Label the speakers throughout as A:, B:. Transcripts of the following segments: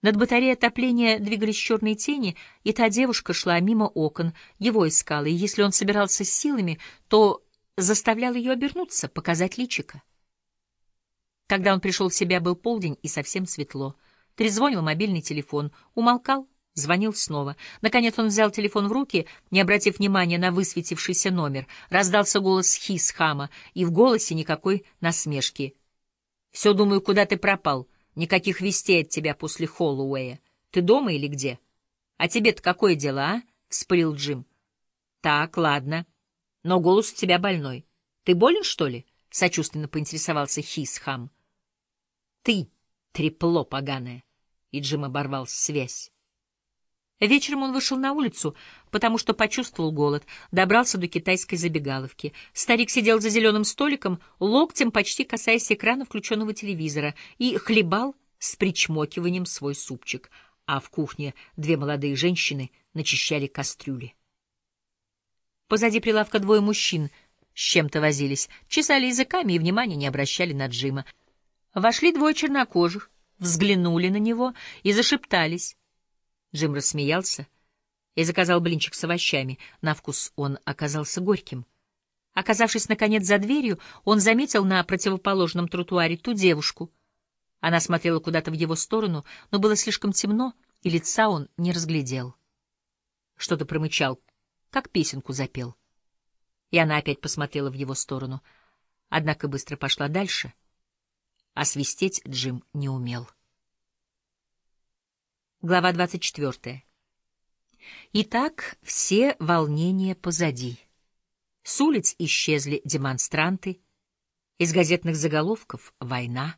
A: Над батареей отопления двигались черные тени, и та девушка шла мимо окон, его искала, и если он собирался с силами, то заставлял ее обернуться, показать личико. Когда он пришел в себя, был полдень и совсем светло. Трезвонил мобильный телефон, умолкал, звонил снова. Наконец он взял телефон в руки, не обратив внимания на высветившийся номер. Раздался голос Хисхама, и в голосе никакой насмешки. «Все думаю, куда ты пропал?» Никаких вестей от тебя после Холлоуэя. Ты дома или где? А тебе-то какое дело, а? — вспылил Джим. Так, ладно. Но голос у тебя больной. Ты болен, что ли? — сочувственно поинтересовался Хисхам. Ты, трепло поганое. И Джим оборвал связь. Вечером он вышел на улицу, потому что почувствовал голод, добрался до китайской забегаловки. Старик сидел за зеленым столиком, локтем почти касаясь экрана включенного телевизора, и хлебал с причмокиванием свой супчик, а в кухне две молодые женщины начищали кастрюли. Позади прилавка двое мужчин с чем-то возились, чесали языками и внимания не обращали на Джима. Вошли двое чернокожих, взглянули на него и зашептались. Джим рассмеялся и заказал блинчик с овощами. На вкус он оказался горьким. Оказавшись, наконец, за дверью, он заметил на противоположном тротуаре ту девушку. Она смотрела куда-то в его сторону, но было слишком темно, и лица он не разглядел. Что-то промычал, как песенку запел. И она опять посмотрела в его сторону, однако быстро пошла дальше, а свистеть Джим не умел. Глава 24. Итак, все волнения позади. С улиц исчезли демонстранты, из газетных заголовков — война.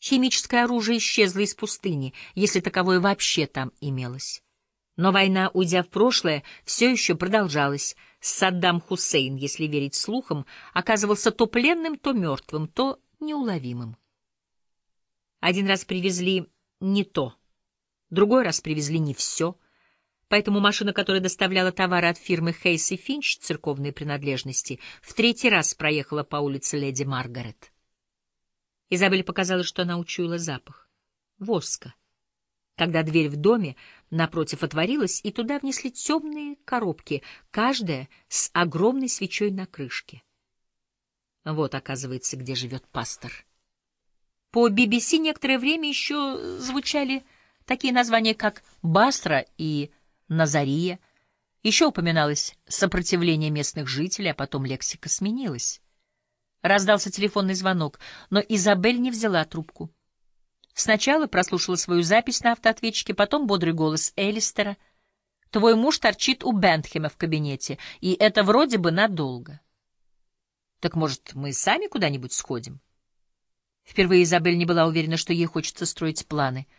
A: Химическое оружие исчезло из пустыни, если таковое вообще там имелось. Но война, уйдя в прошлое, все еще продолжалась. Саддам Хусейн, если верить слухам, оказывался то пленным, то мертвым, то неуловимым. Один раз привезли не то — Другой раз привезли не все, поэтому машина, которая доставляла товары от фирмы Хейс и Финч, церковные принадлежности, в третий раз проехала по улице Леди Маргарет. Изабель показалось, что она учуяла запах. Воска. Когда дверь в доме напротив отворилась, и туда внесли темные коробки, каждая с огромной свечой на крышке. Вот, оказывается, где живет пастор. По BBC некоторое время еще звучали Такие названия, как Басра и Назария. Еще упоминалось сопротивление местных жителей, а потом лексика сменилась. Раздался телефонный звонок, но Изабель не взяла трубку. Сначала прослушала свою запись на автоответчике, потом бодрый голос Элистера. «Твой муж торчит у Бентхема в кабинете, и это вроде бы надолго». «Так, может, мы сами куда-нибудь сходим?» Впервые Изабель не была уверена, что ей хочется строить планы —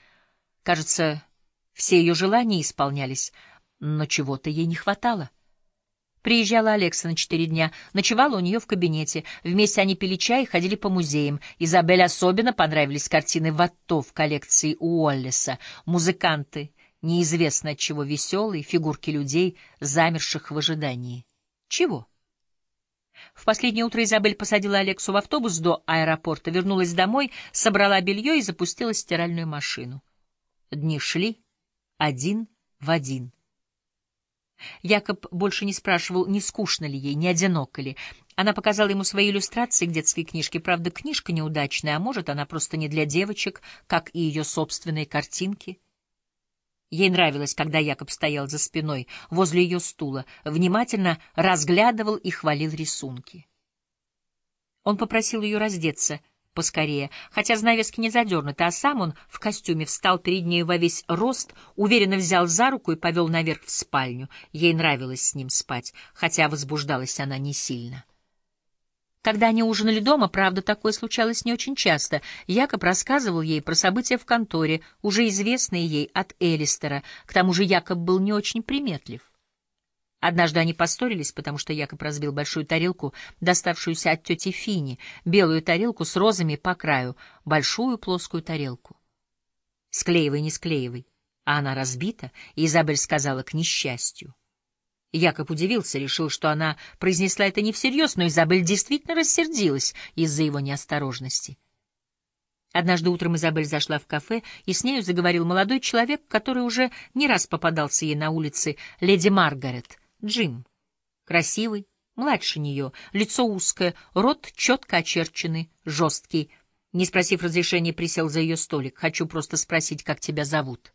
A: Кажется, все ее желания исполнялись, но чего-то ей не хватало. Приезжала Алекса на четыре дня, ночевала у нее в кабинете. Вместе они пили чай и ходили по музеям. Изабель особенно понравились картины Ватто в коллекции Уоллеса. Музыканты, неизвестно от чего веселые, фигурки людей, замерших в ожидании. Чего? В последнее утро Изабель посадила Алексу в автобус до аэропорта, вернулась домой, собрала белье и запустила стиральную машину. Дни шли один в один. Якоб больше не спрашивал, не скучно ли ей, не одиноко ли. Она показала ему свои иллюстрации к детской книжке. Правда, книжка неудачная, а может, она просто не для девочек, как и ее собственные картинки. Ей нравилось, когда Якоб стоял за спиной, возле ее стула, внимательно разглядывал и хвалил рисунки. Он попросил ее раздеться — поскорее, хотя занавески не задернуты, а сам он в костюме встал перед ней во весь рост, уверенно взял за руку и повел наверх в спальню. Ей нравилось с ним спать, хотя возбуждалась она не сильно. Когда они ужинали дома, правда, такое случалось не очень часто, Якоб рассказывал ей про события в конторе, уже известные ей от Элистера, к тому же Якоб был не очень приметлив. Однажды они поссорились, потому что Якоб разбил большую тарелку, доставшуюся от тети Фини, белую тарелку с розами по краю, большую плоскую тарелку. Склеивай, не склеивай. А она разбита, и Изабель сказала к несчастью. Якоб удивился, решил, что она произнесла это не всерьез, но Изабель действительно рассердилась из-за его неосторожности. Однажды утром Изабель зашла в кафе, и с нею заговорил молодой человек, который уже не раз попадался ей на улице, леди Маргарет, Джим. Красивый, младше нее, лицо узкое, рот четко очерченный, жесткий. Не спросив разрешения, присел за ее столик. «Хочу просто спросить, как тебя зовут?»